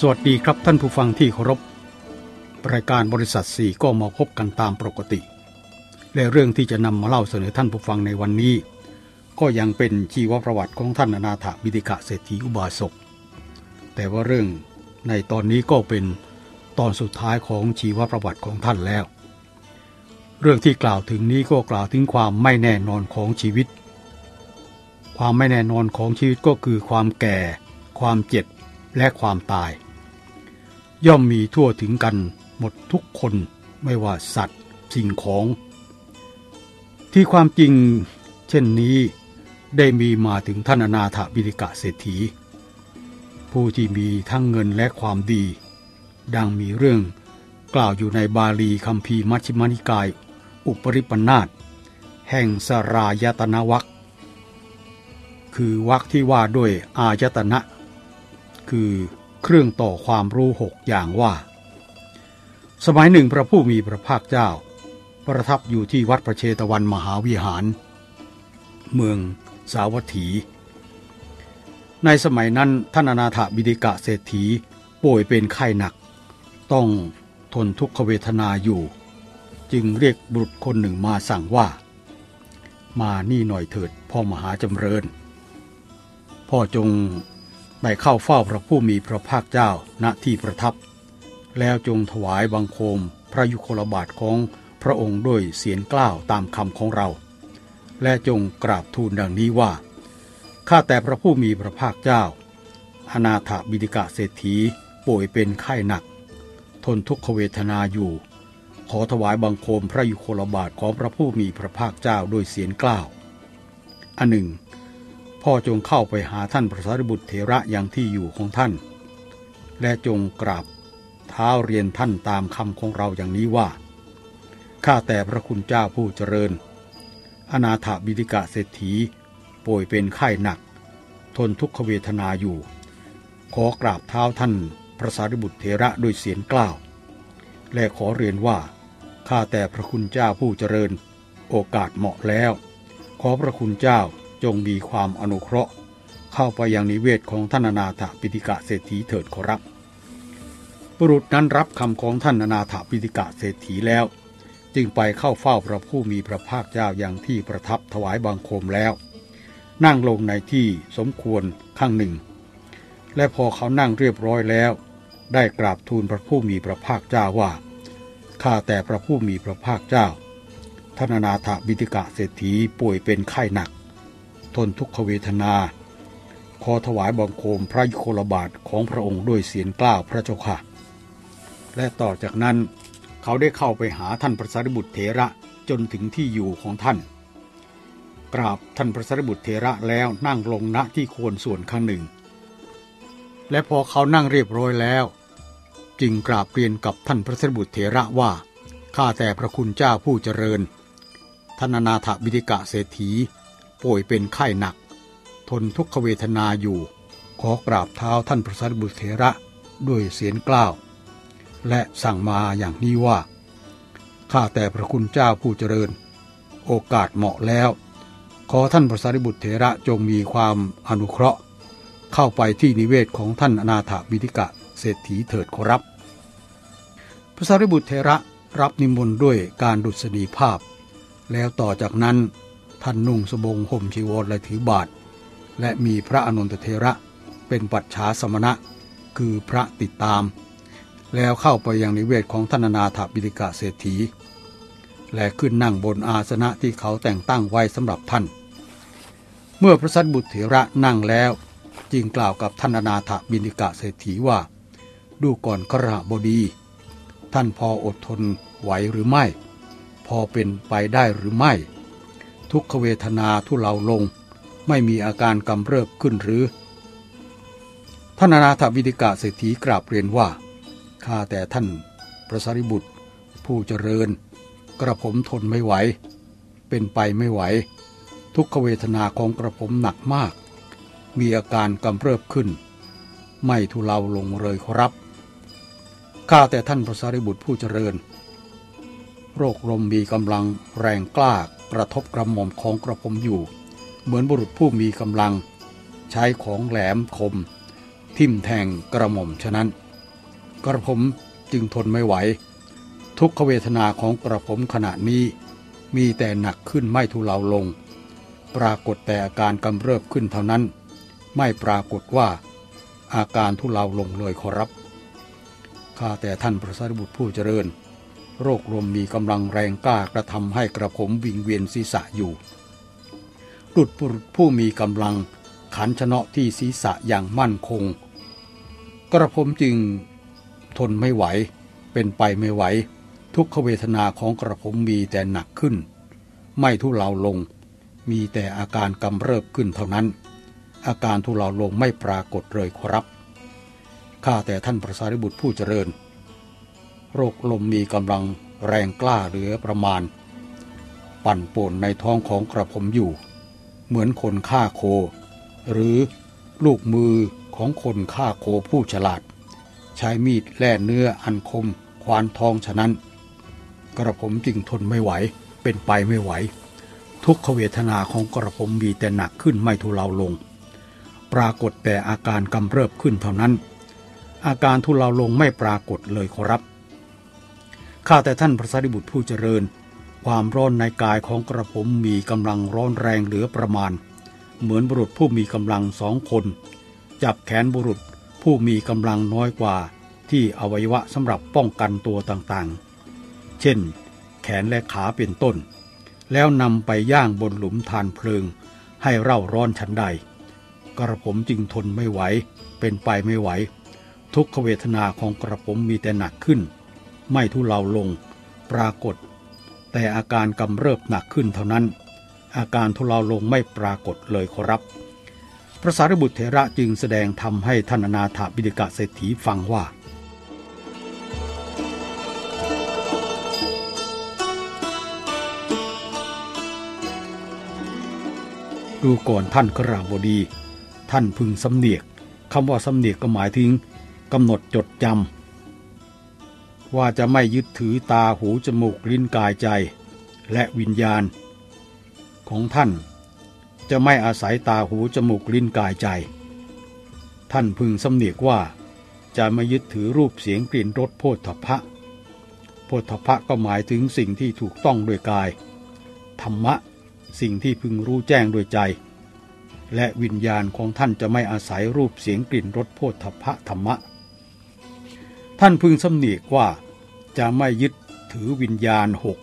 สวัสดีครับท่านผู้ฟังที่เคารพ รายการบริษัทสี่ก็มาพบกันตามปกติ และเรื่องที่จะนำมาเล่าเสนอท่านผู้ฟังในวันนี้ ก็ยังเป็นชีวประวัติของท่านอนาถบิดิกะเศรษฐีอุบาสก แต่ว่าเรื่องในตอนนี้ก็เป็นตอนสุดท้ายของชีวประวัติของท่านแล้ว เรื่องที่กล่าวถึงนี้ก็กล่าวถึงความไม่แน่นอนของชีวิต ความไม่แน่นอนของชีวิตก็คือความแก่ ความเจ็บ และความตาย ย่อมมีทั่วถึงกันหมดทุกคนไม่ว่าสัตว์สิ่งของ ที่ความจริงเช่นนี้ได้มีมาถึงท่านอนาถบิดิกะเศรษฐี ผู้ที่มีทั้งเงินและความดี ดังมีเรื่องกล่าวอยู่ในบาลีคัมภีร์มัชฌิมานิกาย อุปริปนาตแห่งสรายตนวักคือวักที่ว่าด้วยอายตนะ คือ เครื่องต่อความรู้หกอย่างว่า สมัยหนึ่งพระผู้มีพระภาคเจ้า ประทับอยู่ที่วัดพระเชตวันมหาวิหาร เมืองสาวัตถี ในสมัยนั้นท่านอนาถบิดิกะเศรษฐีป่วยเป็นไข้หนัก ต้องทนทุกขเวทนาอยู่ จึงเรียกบุตรคนหนึ่งมาสั่งว่า มานี่หน่อยเถิดพ่อมหาจำเริญ พ่อจง ไปเข้าเฝ้าพระผู้มีพระภาคเจ้าณที่ประทับ แล้วจงถวายบังคมพระยุคลบาทของพระองค์ด้วยเสียงกล้าวตามคำของเรา และจงกราบทูลดังนี้ว่า ข้าแต่พระผู้มีพระภาคเจ้า อนาถบิดิกะเศรษฐีป่วยเป็นไข้หนัก ทนทุกขเวทนาอยู่ ขอถวายบังคมพระยุคลบาทของพระผู้มีพระภาคเจ้าด้วยเสียงกล้าวอันหนึ่ง พ่อจงเข้าไปหาท่านพระสารีบุตรเถระอย่างที่อยู่ของท่าน และจงกราบเท้าเรียนท่านตามคำของเราอย่างนี้ว่า ข้าแต่พระคุณเจ้าผู้เจริญ อนาถบิดิกะเศรษฐี ป่วยเป็นไข้หนัก ทนทุกขเวทนาอยู่ ขอกราบเท้าท่านพระสารีบุตรเถระด้วยเสียงกล้าว และขอเรียนว่า ข้าแต่พระคุณเจ้าผู้เจริญ โอกาสเหมาะแล้ว ขอพระคุณเจ้า จงมีความอนุเคราะห์ เข้าไปยังนิเวศของท่านนาถปิฎกะเศรษฐีเถิดขอรับ บุรุษนั้นรับคำของท่านนาถปิฎกะเศรษฐีแล้ว จึงไปเข้าเฝ้าพระผู้มีพระภาคเจ้าอย่างที่ประทับถวายบังคมแล้ว นั่งลงในที่สมควรข้างหนึ่ง และพอเขานั่งเรียบร้อยแล้ว ได้กราบทูลพระผู้มีพระภาคเจ้าว่าข้าแต่พระผู้มีพระภาคเจ้าท่านนาถบิฎกะเศรษฐีป่วยเป็นไข้หนัก ทนทุกขเวทนา ขอถวายบังคมพระยุคลบาทของพระองค์ด้วยเสียงกล้าวพระเจ้าค่ะ และต่อจากนั้นเขาได้เข้าไปหาท่านพระสารีบุตรเถระจนถึงที่อยู่ของท่าน กราบท่านพระสารีบุตรเถระแล้วนั่งลงณที่โคนส่วนข้างหนึ่ง และพอเขานั่งเรียบร้อยแล้ว จึงกราบเรียนกับท่านพระสารีบุตรเถระว่าข้าแต่พระคุณเจ้าผู้เจริญท่านนาถบิดิกะเศรษฐี ป่วยเป็นไข้หนัก ทนทุกขเวทนาอยู่ ขอกราบเท้าท่านพระสารีบุตรเถระด้วยเสียงกล้าว และสั่งมาอย่างนี้ว่า ข้าแต่พระคุณเจ้าผู้เจริญ โอกาสเหมาะแล้ว ขอท่านพระสารีบุตรเถระจงมีความอนุเคราะห์ เข้าไปที่นิเวศของท่านอนาถบิดิกะเศรษฐีเถิดขอรับ พระสารีบุตรเถระรับนิมนต์ด้วยการดุษฎีภาพ แล้วต่อจากนั้น ท่านนุ่งสบงห่มชีวรและถือบาท และมีพระอนุนตเถระเป็นปัจฉาสมณะ คือพระติดตาม แล้วเข้าไปยังนิเวศของท่านนาถบิดิกะเศรษฐี และขึ้นนั่งบนอาสนะที่เขาแต่งตั้งไว้สำหรับท่าน เมื่อพระสัตบุตรเถระนั่งแล้ว จึงกล่าวกับท่านนาถบิดิกะเศรษฐีว่า ดูก่อนกระบดี ท่านพออดทนไหวหรือไม่ พอเป็นไปได้หรือไม่ ทุกขเวทนาทุเลาลง ไม่มีอาการกำเริบขึ้นหรือท่านอนาถบิดิกะเศรษฐีกราบเรียนว่าข้าแต่ท่านพระสารีบุตร ผู้เจริญ กระผมทนไม่ไหว เป็นไปไม่ไหว ทุกขเวทนาของกระผมหนักมาก มีอาการกำเริบขึ้น ไม่ทุเลาลงเลยครับข้าแต่ท่านพระสารีบุตรผู้เจริญ โรคลมมีกำลังแรงกล้า กระทบกระหม่อมของกระผมอยู่ เหมือนบุรุษผู้มีกำลัง ใช้ของแหลมคม ทิ่มแทงกระหม่อมฉะนั้น กระผมจึงทนไม่ไหว ทุกขเวทนาของกระผมขณะนี้ มีแต่หนักขึ้นไม่ทุเลาลง ปรากฏแต่อาการกำเริบขึ้นเท่านั้น ไม่ปรากฏว่า อาการทุเลาลงเลยขอรับข้าแต่ท่านพระสารีบุตรผู้เจริญ โรคลมมีกำลังแรงกล้ากระทำให้กระผมวิงเวียนศีรษะอยู่ดุดบุรุษผู้มีกำลังขันชนะที่ศีรษะอย่างมั่นคง กระผมจึงทนไม่ไหว เป็นไปไม่ไหว ทุกขเวทนาของกระผมมีแต่หนักขึ้น ไม่ทุเลาลง มีแต่อาการกำเริบขึ้นเท่านั้น อาการทุเลาลงไม่ปรากฏเลยครับข้าแต่ท่านพระสารีบุตรผู้เจริญ โรคลมมีกำลังแรงกล้าเหลือประมาณ ปั่นป่วนในท้องของกระผมอยู่ เหมือนคนฆ่าโค หรือลูกมือของคนฆ่าโคผู้ฉลาด ใช้มีดแล่เนื้ออันคมควานทองฉะนั้น กระผมจึงทนไม่ไหวเป็นไปไม่ไหว ทุกขเวทนาของกระผมมีแต่หนักขึ้นไม่ทุเลาลง ปรากฏแต่อาการกำเริบขึ้นเท่านั้น อาการทุเลาลงไม่ปรากฏเลยขอรับ ข้าแต่ท่านพระสารีบุตรผู้เจริญ ความร้อนในกายของกระผมมีกำลังร้อนแรงเหลือประมาณ เหมือนบุรุษผู้มีกำลังสองคน จับแขนบุรุษผู้มีกำลังน้อยกว่า ที่อวัยวะสำหรับป้องกันตัวต่างๆ เช่น แขนและขาเป็นต้น แล้วนำไปย่างบนหลุมทานเพลิง ให้เร่าร้อนชันใด กระผมจึงทนไม่ไหว เป็นไปไม่ไหว ทุกขเวทนาของกระผมมีแต่หนักขึ้น ไม่ทุเลาลง ปรากฏ แต่อาการกำเริบหนักขึ้นเท่านั้น อาการทุเลาลงไม่ปรากฏเลยขอรับ พระสารีบุตรเถระจึงแสดงทำให้ท่านนาถบิณกะเศรษฐีฟังว่าดูก่อนท่านกราบดี ท่านพึงสำเนียกคำว่าสำเนียกก็หมายถึงกำหนดจดจำ ว่าจะไม่ยึดถือตาหูจมูกลิ้นกายใจ และวิญญาณ ของท่าน จะไม่อาศัยตาหูจมูกลิ้นกายใจ ท่านพึงสำเนียกว่า จะไม่ยึดถือรูปเสียงกลิ่นรสโพธพะโพธพะก็หมายถึงสิ่งที่ถูกต้องโดยกาย ธรรมะ สิ่งที่พึงรู้แจ้งโดยใจ และวิญญาณของท่านจะไม่อาศัยรูปเสียงกลิ่นรสโพธพะธรรมะ ท่านพึงสำเนียกว่าจะไม่ยึดถือวิญญาณหก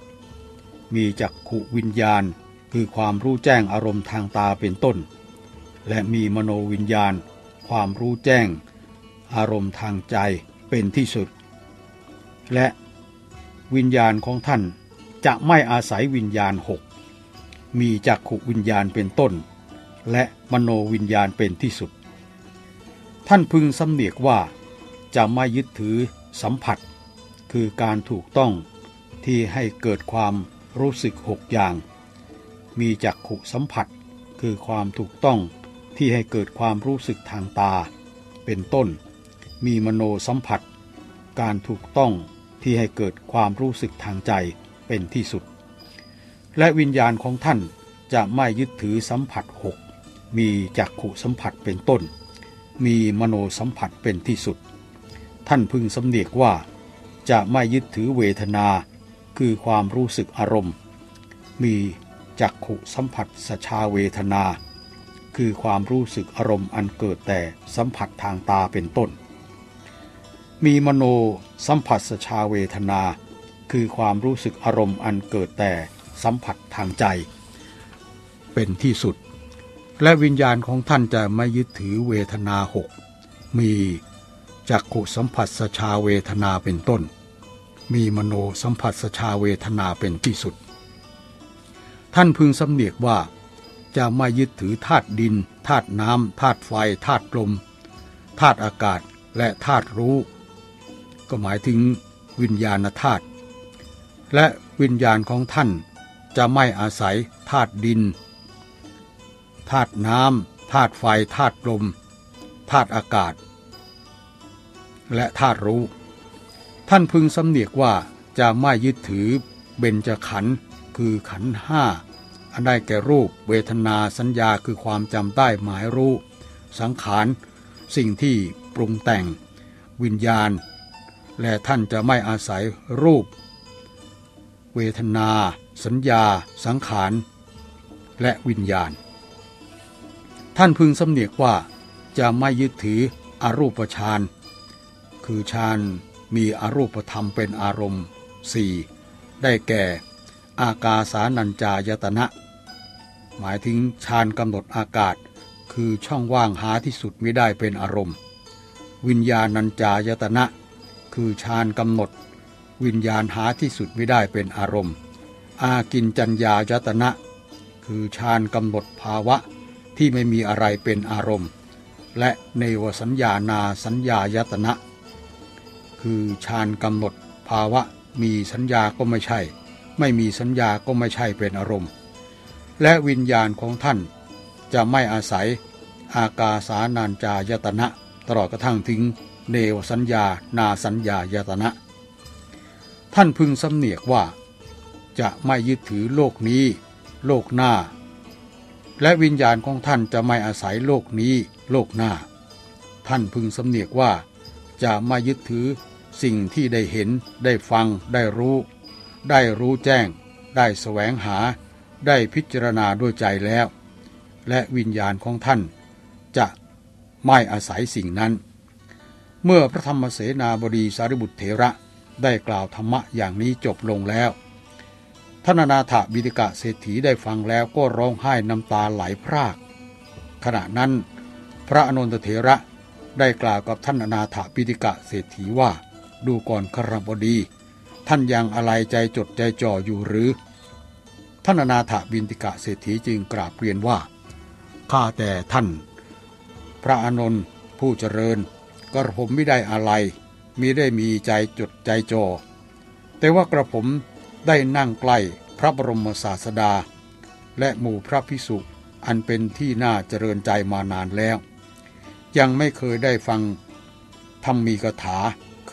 มีจักขุวิญญาณคือความรู้แจ้งอารมณ์ทางตาเป็นต้น และมีมโนวิญญาณ ความรู้แจ้ง อารมณ์ทางใจเป็นที่สุด และวิญญาณของท่านจะไม่อาศัยวิญญาณหก มีจักขุวิญญาณเป็นต้น และมโนวิญญาณเป็นที่สุด ท่านพึงสำเนียกว่า จะไม่ยึดถือสัมผัส คือการถูกต้องที่ให้เกิดความรู้สึกหกอย่าง มีจักขุสัมผัส คือความถูกต้องที่ให้เกิดความรู้สึกทางตา เป็นต้น มีมโนสัมผัส การถูกต้องที่ให้เกิดความรู้สึกทางใจเป็นที่สุด และวิญญาณของท่านจะไม่ยึดถือสัมผัสหกมีจักขุสัมผัสเป็นต้น มีมโนสัมผัสเป็นที่สุด ท่านพึงสำเนียกว่า จะไม่ยึดถือเวทนา คือความรู้สึกอารมณ์ มีจักขุสัมผัสสชาเวทนา คือความรู้สึกอารมณ์อันเกิดแต่สัมผัสทางตาเป็นต้น มีมโนสัมผัสสชาเวทนา คือความรู้สึกอารมณ์อันเกิดแต่สัมผัสทางใจ เป็นที่สุด และวิญญาณของท่านจะไม่ยึดถือเวทนาหกมี จักขุสัมผัสสชาเวทนาเป็นต้น มีมโนสัมผัสสชาเวทนาเป็นที่สุด ท่านพึงสำเนียกว่า จะไม่ยึดถือธาตุดินธาตุน้ำธาตุไฟธาตุลมธาตุอากาศและธาตุรู้ ก็หมายถึงวิญญาณธาตุและวิญญาณของท่านจะไม่อาศัยธาตุดินธาตุน้ำธาตุไฟธาตุลมธาตุอากาศ และธาตุรู้ ท่านพึงสำเนียกว่าจะไม่ยึดถือเบญจขันธ์คือขันธ์ห้าอันได้แก่รูป เวทนาสัญญาคือความจำได้หมายรู้ สังขาร สิ่งที่ปรุงแต่ง วิญญาณ และท่านจะไม่อาศัยรูป เวทนา สัญญา สังขาร และวิญญาณ ท่านพึงสำเนียกว่าจะไม่ยึดถืออรูปฌาน คือฌานมีอรูปธรรมเป็นอารมณ์สี่ได้แก่ อากาสานัญจายตนะ หมายถึงฌานกำหนดอากาศ คือช่องว่างหาที่สุดไม่ได้เป็นอารมณ์ วิญญาณัญจายตนะ คือฌานกำหนด วิญญาณหาที่สุดไม่ได้เป็นอารมณ์ อากินจัญญายตนะ คือฌานกำหนดภาวะที่ไม่มีอะไรเป็นอารมณ์ และเนวสัญญานาสัญญายตนะ คือฌานกำหนดภาวะมีสัญญาก็ไม่ใช่ ไม่มีสัญญาก็ไม่ใช่เป็นอารมณ์ และวิญญาณของท่านจะไม่อาศัยอากาสานานจายตนะ ตลอดกระทั่งถึงเนวสัญญา นาสัญญายตนะ ท่านพึงสำเนียกว่า จะไม่ยึดถือโลกนี้ โลกหน้า และวิญญาณของท่านจะไม่อาศัยโลกนี้ โลกหน้า ท่านพึงสำเนียกว่า จะไม่ยึดถือ สิ่งที่ได้เห็น ได้ฟัง ได้รู้ ได้รู้แจ้ง ได้แสวงหา ได้พิจารณาด้วยใจแล้ว และวิญญาณของท่าน จะไม่อาศัยสิ่งนั้น เมื่อพระธรรมเสนาบดีสารีบุตรเถระได้กล่าวธรรมะอย่างนี้จบลงแล้วท่านนาถบิดกะเศรษฐีได้ฟังแล้วก็ร้องไห้น้ำตาไหลพราก ขณะนั้น พระอนุนตเถระได้กล่าวกับท่านนาถบิดิกะเศรษฐีว่า ดูก่อนครบดี ท่านยังอะไรใจจดใจจ่ออยู่หรือ ท่านอนาถบินติกะเศรษฐีจึงกราบเรียนว่า ข้าแต่ท่าน พระอานนท์ผู้เจริญกระผมไม่ได้อะไรมิได้มีใจจดใจจ่อแต่ว่ากระผมได้นั่งใกล้พระบรมศาสดา และหมู่พระพิสุอันเป็นที่น่าเจริญใจมานานแล้ว ยังไม่เคยได้ฟังธรรมมีกถา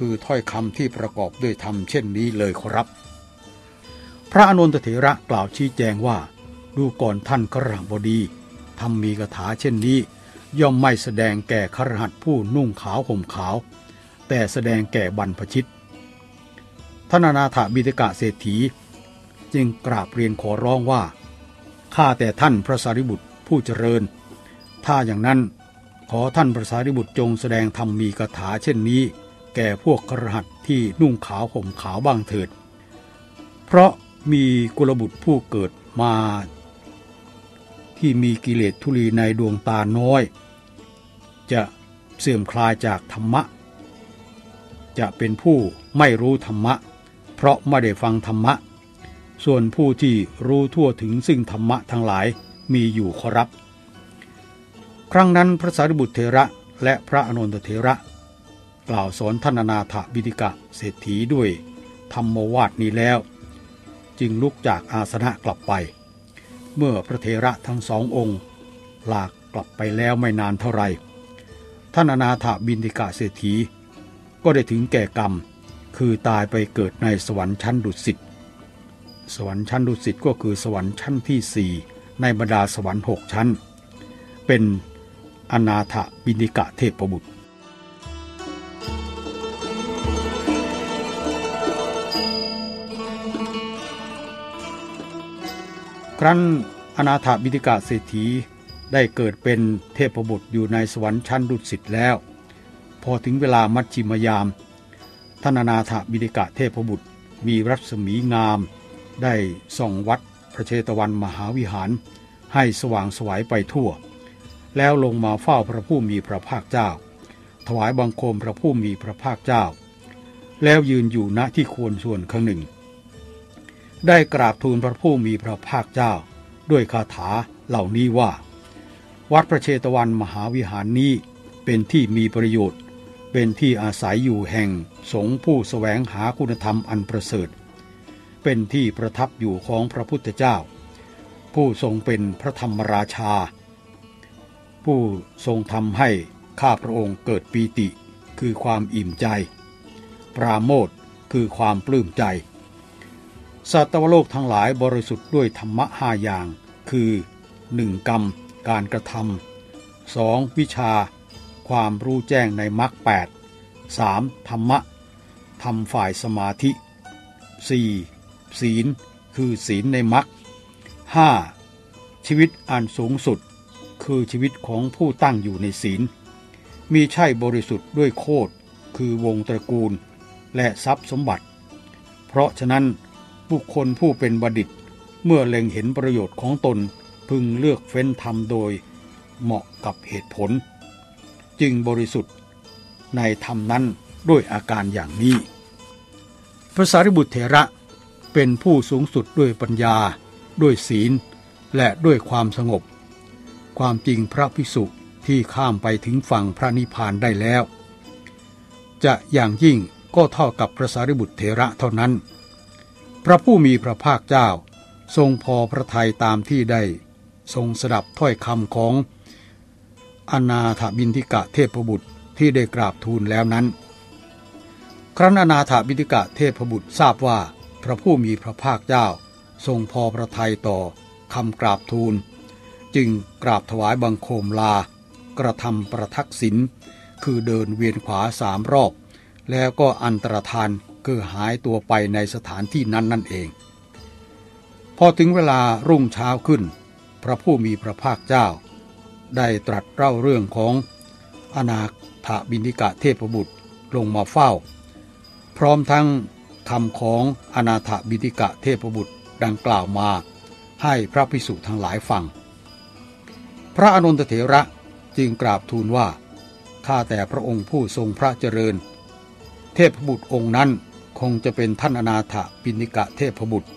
คือถ้อยคำที่ประกอบด้วยธรรมเช่นนี้เลยครับ พระอนุนตเถระกล่าวชี้แจงว่า ดูก่อนท่านกระหังบดีทำมีกถาเช่นนี้ ย่อมไม่แสดงแก่ครหัสผู้นุ่งขาวห่มขาว แต่แสดงแก่บรรพชิตท่านนาถบิดกะเศรษฐี จึงกราบเรียนขอร้องว่าข้าแต่ท่านพระสารีบุตรผู้เจริญ ถ้าอย่างนั้นขอท่านพระสารีบุตรจงแสดงธรรมมีกถาเช่นนี้ แก่พวกครหัสที่นุ่งขาวห่มขาวบ้างเถิด เพราะมีกุลบุตรผู้เกิดมา ที่มีกิเลสทุลีในดวงตาน้อย จะเสื่อมคลายจากธรรมะ จะเป็นผู้ไม่รู้ธรรมะ เพราะไม่ได้ฟังธรรมะ ส่วนผู้ที่รู้ทั่วถึงซึ่งธรรมะทั้งหลายมีอยู่ขอรับ ครั้งนั้นพระสารีบุตรเทระและพระอนุนตเทระ กล่าวสอนท่านนาถบิดิกะเศรษฐีด้วยธรรมวาดนี้แล้ว จึงลุกจากอาสนะกลับไป เมื่อพระเทระทั้งสององค์ ลากกลับไปแล้วไม่นานเท่าไรท่านนาถบินิกะเศรษฐี ก็ได้ถึงแก่กรรม คือตายไปเกิดในสวรรค์ชั้นดุสิตสวรรค์ชั้นดุสิตก็คือสวรรค์ชั้นที่สี่ในบรรดาสวรรค์หกชั้น เป็นอนาถบินิกะเทพบุตร ครั้นอนาถบิดิกาเศรษฐีได้เกิดเป็นเทพบุตรอยู่ในสวรรค์ชั้นดุสิตแล้ว พอถึงเวลามัชชิมยามท่านอนาถบิดิกะเทพบุตรมีรัศมีงาม ได้ส่องวัดพระเชตวันมหาวิหาร ให้สว่างสวายไปทั่ว แล้วลงมาเฝ้าพระผู้มีพระภาคเจ้า ถวายบังคมพระผู้มีพระภาคเจ้า แล้วยืนอยู่ณที่ควรส่วนข้างหนึ่ง ได้กราบทูลพระผู้มีพระภาคเจ้า ด้วยคาถาเหล่านี้ว่า วัดพระเชตวันมหาวิหารนี้เป็นที่มีประโยชน์ เป็นที่อาศัยอยู่แห่งสงผู้สแสวงหาคุณธรรมอันประเสริฐ เป็นที่ประทับอยู่ของพระพุทธเจ้า ผู้ทรงเป็นพระธรรมราชา ผู้ทรงทำให้ข้าพระองค์เกิดปีติคือความอิ่มใจ ปราโมทคือความปลื้มใจ สัตวโลกทั้งหลายบริสุทธิ์ด้วยธรรมะห้าอย่าง คือ 1. กรรม การกระทำ 2. วิชา ความรู้แจ้งในมรรคแปด 3. ธรรมะทำฝ่ายสมาธิ 4. ศีล คือศีลในมรรค 5. ชีวิตอันสูงสุด คือชีวิตของผู้ตั้งอยู่ในศีล มีใช่บริสุทธิ์ด้วยโคดคือวงตระกูล และทรัพย์สมบัติ เพราะฉะนั้น บุคคลผู้เป็นบัณฑิต เมื่อเล็งเห็นประโยชน์ของตนพึงเลือกเฟ้นทำโดยเหมาะกับเหตุผล จึงบริสุทธิ์ในธรรมนั้นด้วยอาการอย่างนี้ พระสารีบุตรเถระเป็นผู้สูงสุดด้วยปัญญา ด้วยศีล และด้วยความสงบ ความจริงพระภิกษุที่ข้ามไปถึงฝั่งพระนิพพานได้แล้ว จะอย่างยิ่งก็เท่ากับพระสารีบุตรเถระเท่านั้น พระผู้มีพระภาคเจ้า ทรงพอพระทัยตามที่ได้ ทรงสดับถ้อยคำของอนาถบินทิกะเทพบุตรที่ได้กราบทูลแล้วนั้น ครั้นอนาถบินทิกะเทพบุตรทราบว่าพระผู้มีพระภาคเจ้า ทรงพอพระทัยต่อคำกราบทูล จึงกราบถวายบังคมลา กระทำประทักษิณคือเดินเวียนขวาสามรอบ แล้วก็อันตรธาน กิดหายตัวไปในสถานที่นั้นนั่นเอง พอถึงเวลารุ่งเช้าขึ้น พระผู้มีพระภาคเจ้า ได้ตรัสเล่าเรื่องของอนาถบินิกะเทพบุตรลงมาเฝ้า พร้อมทั้งคำของอนาถบินิกะเทพบุตรดังกล่าวมา ให้พระพิสุทั้งหลายฟัง พระอนุนตเถระจึงกราบทูลว่าข้าแต่พระองค์ผู้ทรงพระเจริญ เทพบุตรองค์นั้น คงจะเป็นท่านอนาถบินิกะเทพบุตร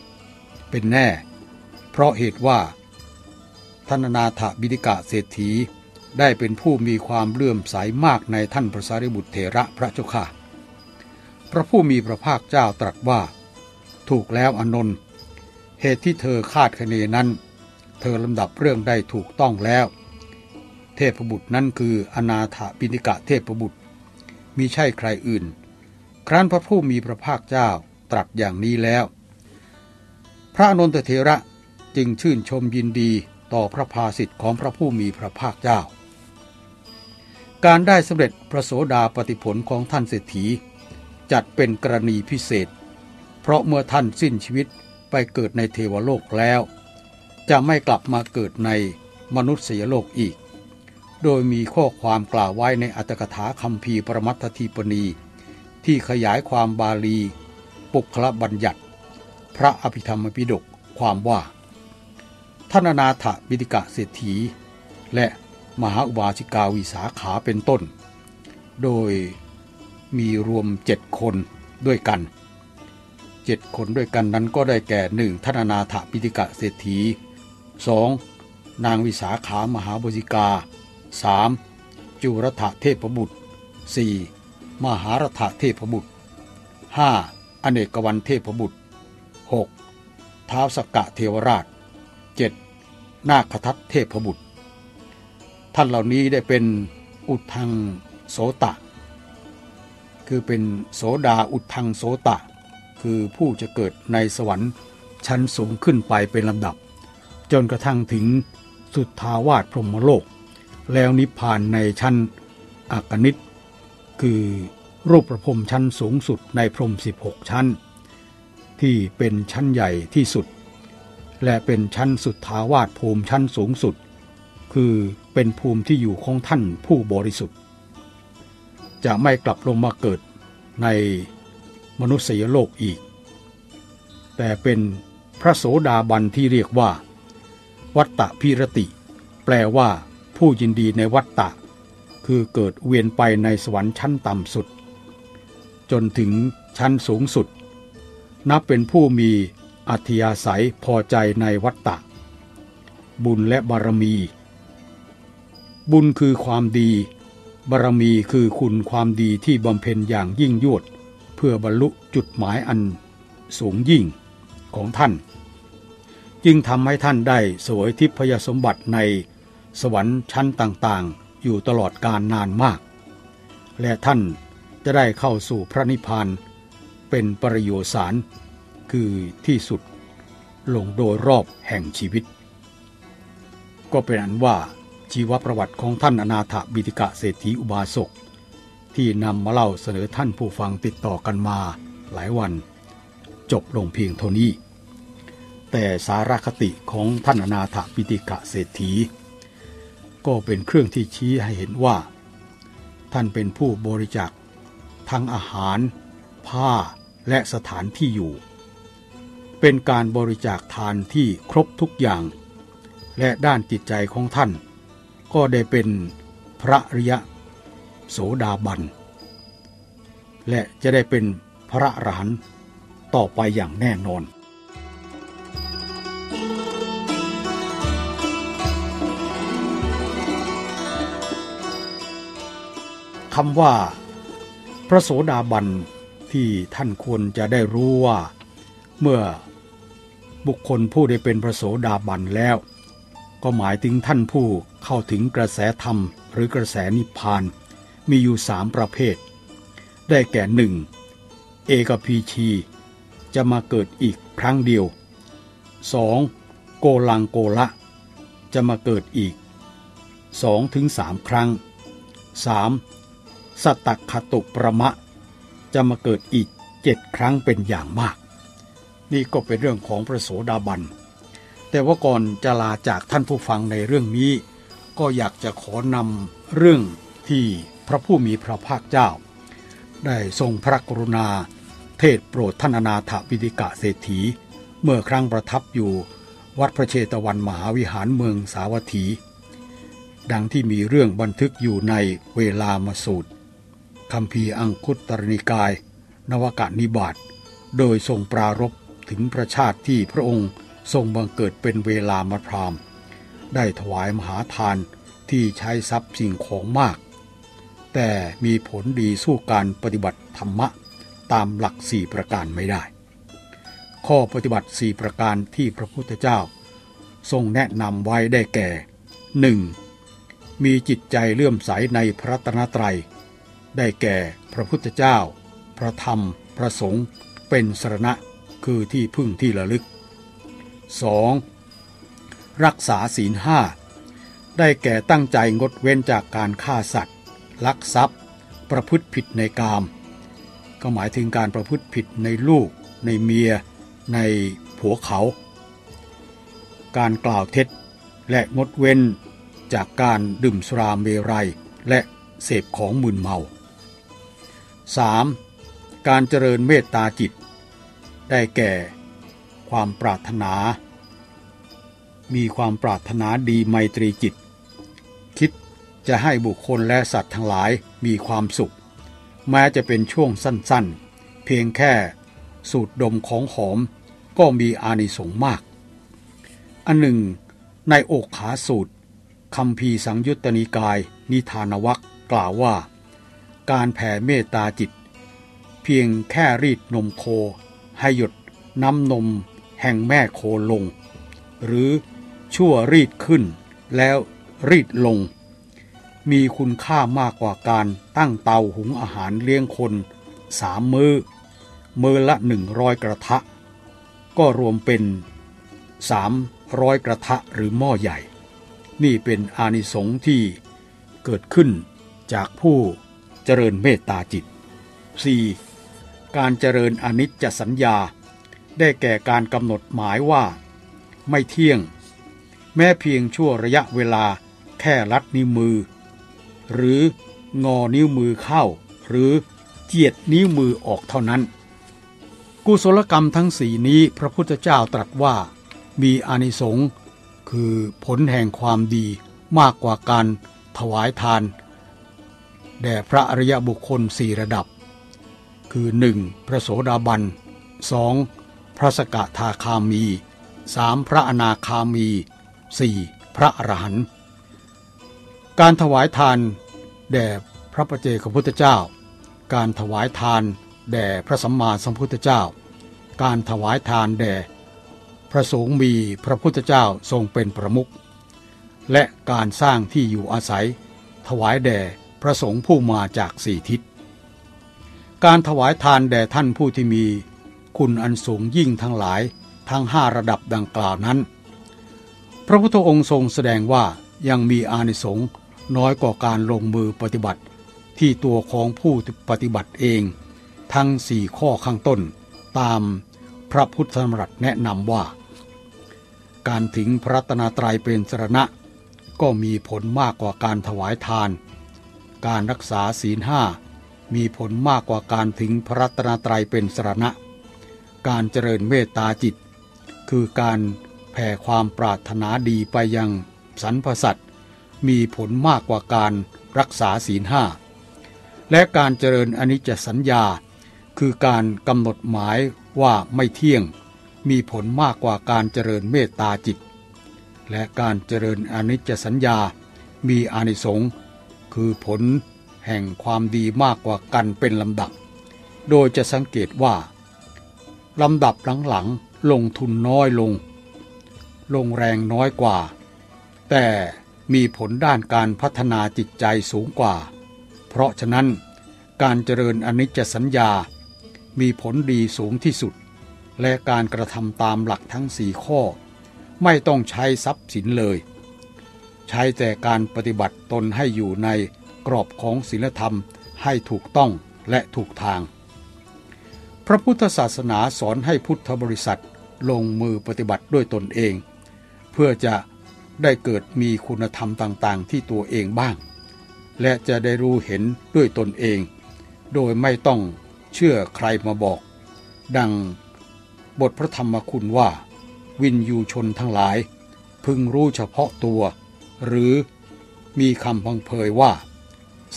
เป็นแน่ เพราะเหตุว่า ท่านอนาถบินิกะเศรษฐีได้เป็นผู้มีความเลื่อมใสามากในท่านพระสารีบุตรเถระพระเจ้าค่ะ พระผู้มีพระภาคเจ้าตรัสว่า ถูกแล้วอนนท์เหตุที่เธอคาดคะเนนั้น เธอลำดับเรื่องได้ถูกต้องแล้ว เทพบุตรนั้นคืออนาถปิณิกะเทพบุตรมีใช่ใครอื่น ครั้นพระผู้มีพระภาคเจ้าตรัสอย่างนี้แล้ว พระนนตเถระจึงชื่นชมยินดีต่อพระภาสิทธิ์ของพระผู้มีพระภาคเจ้า การได้สำเร็จพระโสดาปฏิผลของท่านเศรษฐี จัดเป็นกรณีพิเศษ เพราะเมื่อท่านสิ้นชีวิตไปเกิดในเทวโลกแล้ว จะไม่กลับมาเกิดในมนุษยโลกอีก โดยมีข้อความกล่าวไว้ในอัตถกถาคำพีปรมัตถทีปณี ที่ขยายความบาลี ปุคละบัญญัติ พระอภิธรรมปิฎกความว่าท่านนาถบิดิกะเศรษฐี และมหาอุบาสิกาวิสาขาเป็นต้น โดยมีรวมเจ็ดคนด้วยกันเจ็ดคนด้วยกันนั้นก็ได้แก่หนึ่งท่านนาถปิฎกะเศรษฐีสองนางวิสาขามหาบุสิกาสามจุรถเทพบุตรสี่ มหารถเทพบุตรห้าอเนกวันเทพบุตรหกท้าวสกกะเทวราชเจ็ดนาคทัตเทพบุตร ท่านเหล่านี้ได้เป็นอุทังโสตะ คือเป็นโสดาอุทังโสตะ คือผู้จะเกิดในสวรรค์ชั้นสูงขึ้นไปเป็นลำดับ จนกระทั่งถึงสุดทาวาสพรหมโลก แล้วนิพพานในชั้นอากนิตคือ รูปประพรมชั้นสูงสุดในพรม 16 ชั้น ที่เป็นชั้นใหญ่ที่สุด และเป็นชั้นสุดทาวาสภูมิชั้นสูงสุด คือเป็นภูมิที่อยู่ของท่านผู้บริสุทธิ์ จะไม่กลับลงมาเกิดในมนุษยโลกอีก แต่เป็นพระโสดาบันที่เรียกว่า วัตตะพิรติ แปลว่า ผู้ยินดีในวัตตะ คือเกิดเวียนไปในสวรรค์ชั้นต่ำสุด จนถึงชั้นสูงสุด นับเป็นผู้มีอัธยาศัยพอใจในวัตตะ บุญและบารมี บุญคือความดี บารมีคือคุณความดีที่บำเพ็ญอย่างยิ่งยวด เพื่อบรรลุจุดหมายอันสูงยิ่งของท่าน จึงทำให้ท่านได้สวยทิพยสมบัติในสวรรค์ชั้นต่างๆ อยู่ตลอดกาลนานมาก และท่าน จะได้เข้าสู่พระนิพพานเป็นปริโยสาร คือที่สุดลงโดยรอบแห่งชีวิต ก็เป็นอันว่าชีวประวัติของท่านอนาถบิติกะเศรษฐีอุบาสก ที่นำมาเล่าเสนอท่านผู้ฟังติดต่อกันมาหลายวัน จบลงเพียงเท่านี้ แต่สารคติของท่านอนาถปิติกะเศรษฐี ก็เป็นเครื่องที่ชี้ให้เห็นว่า ท่านเป็นผู้บริจาค ทั้งอาหาร ผ้าและสถานที่อยู่ เป็นการบริจาคทานที่ครบทุกอย่าง และด้านจิตใจของท่าน ก็ได้เป็นพระริยะ โสดาบัน และจะได้เป็นพระรหันต่อไปอย่างแน่นอนคำว่า พระโสดาบันที่ท่านควรจะได้รู้ว่า เมื่อบุคคลผู้ได้เป็นพระโสดาบันแล้ว ก็หมายถึงท่านผู้เข้าถึงกระแสธรรมหรือกระแสนิพพาน มีอยู่สามประเภท ได้แก่หนึ่งเอกพีชีจะมาเกิดอีกครั้งเดียว 2. โกลังโกละ จะมาเกิดอีก2ถึง3ครั้ง 3. สตักขตุประมะ จะมาเกิดอีกเจ็ดครั้งเป็นอย่างมาก นี่ก็เป็นเรื่องของพระโสดาบัน แต่ว่าก่อนจะลาจากท่านผู้ฟังในเรื่องนี้ ก็อยากจะขอนำเรื่องที่พระผู้มีพระภาคเจ้า ได้ทรงพระกรุณา เทศโปรดท่านอนาถปิฎกะเศรษฐี เมื่อครั้งประทับอยู่วัดพระเชตวันมหาวิหารเมืองสาวัตถี ดังที่มีเรื่องบันทึกอยู่ในเวลามาสูตร คำพีอังคุตตรนิกาย นวกานิบาตโดยทรงปรารบถึงประชาติที่พระองค์ทรงบังเกิดเป็นเวลามาพรามได้ถวายมหาทานที่ใช้ทรัพย์สิ่งของมาก แต่มีผลดีสู้การปฏิบัติธรรมะตามหลักสี่ประการไม่ได้ ข้อปฏิบัติสี่ประการที่พระพุทธเจ้า ทรงแนะนำไว้ได้แก่ 1. มีจิตใจเลื่อมใสในพระตนตรัย ได้แก่พระพุทธเจ้า พระธรรม พระสงฆ์เป็นสรณะคือที่พึ่งที่ระลึก 2. รักษาศีลห้าได้แก่ตั้งใจงดเว้นจากการฆ่าสัตว์ ลักทรัพย์ ประพฤติผิดในกาม ก็หมายถึงการประพฤติผิดในลูก ในเมีย ในผัวเขา การกล่าวเท็จและงดเว้นจากการดื่มสุราเมรัยและเสพของมึนเมา 3. การเจริญเมตตาจิต ได้แก่ ความปรารถนา มีความปรารถนาดีไมตรีจิต คิดจะให้บุคคลและสัตว์ทั้งหลายมีความสุข แม้จะเป็นช่วงสั้นๆ เพียงแค่สูดดมของหอมก็มีอานิสงส์มาก อันหนึ่ง ในโอกขาสูตรคัมภีร์สังยุตตนิกาย นิทานวรรคกล่าวว่า การแผ่เมตตาจิต เพียงแค่รีดนมโค ให้หยดน้ำนมแห่งแม่โคลง หรือชั่วรีดขึ้นแล้วรีดลง มีคุณค่ามากกว่าการตั้งเตาหุงอาหารเลี้ยงคนสามมื้อมือละหนึ่งร้อยกระทะ ก็รวมเป็นสามร้อยกระทะหรือหม้อใหญ่ นี่เป็นอานิสงส์ที่เกิดขึ้นจากผู้ เจริญเมตตาจิต 4. การเจริญอนิจจสัญญา ได้แก่การกำหนดหมายว่า ไม่เที่ยง แม้เพียงชั่วระยะเวลาแค่ลัดนิ้วมือ หรืองอนิ้วมือเข้า หรือเจียดนิ้วมือออกเท่านั้น กุศลกรรมทั้งสี่นี้พระพุทธเจ้าตรัสว่า มีอานิสงส์คือผลแห่งความดีมากกว่าการถวายทาน แด่พระอริยบุคคลสี่ระดับ คือ 1. พระโสดาบัน 2. พระสกทาคามี 3. พระอนาคามี 4. พระอรหันต์การถวายทาน แด่พระประเจกพุทธเจ้า การถวายทาน แด่พระสัมมาสัมพุทธเจ้า การถวายทานแด่พระสงฆ์มีพระพุทธเจ้าทรงเป็นประมุขและการสร้างที่อยู่อาศัย ถวายแด่ พระสงฆ์ผู้มาจากสี่ทิศ การถวายทานแด่ท่านผู้ที่มีคุณอันสูงยิ่งทั้งหลายทั้งห้าระดับดังกล่าวนั้น พระพุทธองค์ทรงแสดงว่ายังมีอานิสงส์น้อยกว่าการลงมือปฏิบัติ ที่ตัวของผู้ปฏิบัติเอง ทั้งสี่ข้อข้างต้น ตามพระพุทธธรรมรัตแนะนำว่า การถึงพระตนตรัยเป็นสรณะ ก็มีผลมากกว่าการถวายทาน การรักษาศีลห้ามีผลมากกว่าการถึงพระรัตนตรัยเป็นสรณะ การเจริญเมตตาจิต คือการแผ่ความปรารถนาดีไปยังสรรพสัตว์มีผลมากกว่าการรักษาศีลห้าและการเจริญอนิจจสัญญา คือการกำหนดหมายว่าไม่เที่ยง มีผลมากกว่าการเจริญเมตตาจิต และการเจริญอนิจจสัญญา มีอานิสงส์ คือผลแห่งความดีมากกว่ากันเป็นลำดับ โดยจะสังเกตว่าลำดับหลังๆลงทุนน้อยลง ลงแรงน้อยกว่า แต่มีผลด้านการพัฒนาจิตใจสูงกว่า เพราะฉะนั้นการเจริญอนิจจสัญญา มีผลดีสูงที่สุด และการกระทำตามหลักทั้งสี่ข้อ ไม่ต้องใช้ทรัพย์สินเลย ใช้แต่การปฏิบัติตนให้อยู่ในกรอบของศีลธรรมให้ถูกต้องและถูกทาง พระพุทธศาสนาสอนให้พุทธบริษัทลงมือปฏิบัติด้วยตนเอง เพื่อจะได้เกิดมีคุณธรรมต่างๆ ที่ตัวเองบ้าง และจะได้รู้เห็นด้วยตนเอง โดยไม่ต้องเชื่อใครมาบอก ดังบทพระธรรมคุณว่า วินยูชนทั้งหลาย พึงรู้เฉพาะตัว หรือมีคำพังเพยว่า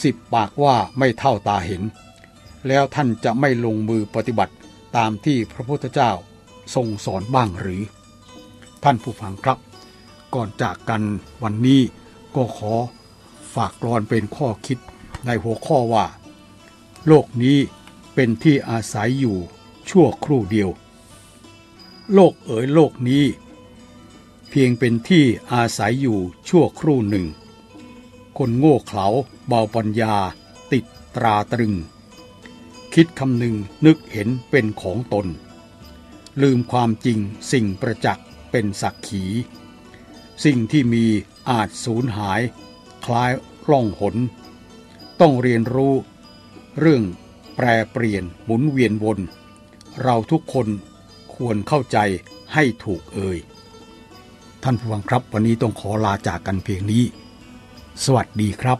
สิบปากว่าไม่เท่าตาเห็น แล้วท่านจะไม่ลงมือปฏิบัติตามที่พระพุทธเจ้าทรงสอนบ้างหรือ ท่านผู้ฟังครับ ก่อนจากกันวันนี้ก็ขอฝากกรอนเป็นข้อคิดในหัวข้อว่า โลกนี้เป็นที่อาศัยอยู่ชั่วครู่เดียว โลกเอ๋ยโลกนี้ เพียงเป็นที่อาศัยอยู่ชั่วครู่หนึ่ง คนโง่เขลาเบาปัญญา ติดตราตรึง คิดคำหนึ่งนึกเห็นเป็นของตน ลืมความจริงสิ่งประจักษ์เป็นสักขี สิ่งที่มีอาจสูญหาย คล้ายล่องหน ต้องเรียนรู้ เรื่องแปรเปลี่ยนหมุนเวียนวน เราทุกคนควรเข้าใจให้ถูกเอ่ย ท่านผู้ฟังครับ วันนี้ต้องขอลาจากกันเพียงนี้ สวัสดีครับ